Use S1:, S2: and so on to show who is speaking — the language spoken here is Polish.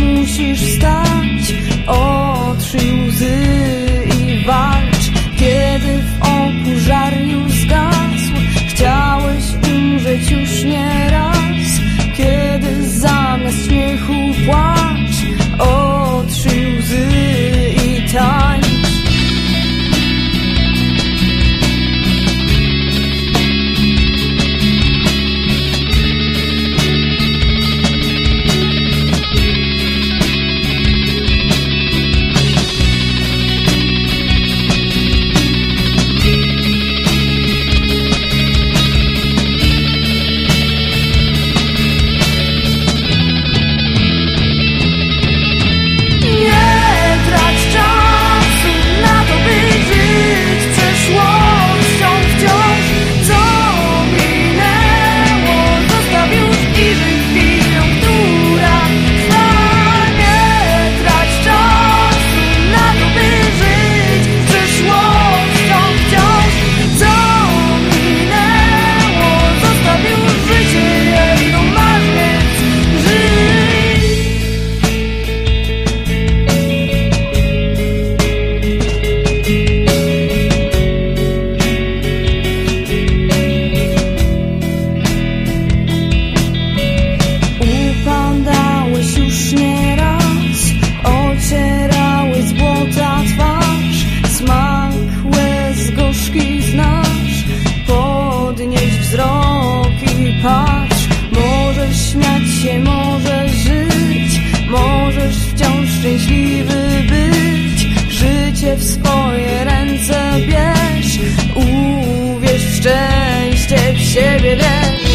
S1: musisz wstać, otrzyj łzy i walcz. Kiedy w oku żarniu zgasł, chciałeś umrzeć już nie. szczęśliwy być. Życie w swoje ręce bierz. Uwierz w szczęście, w siebie wierz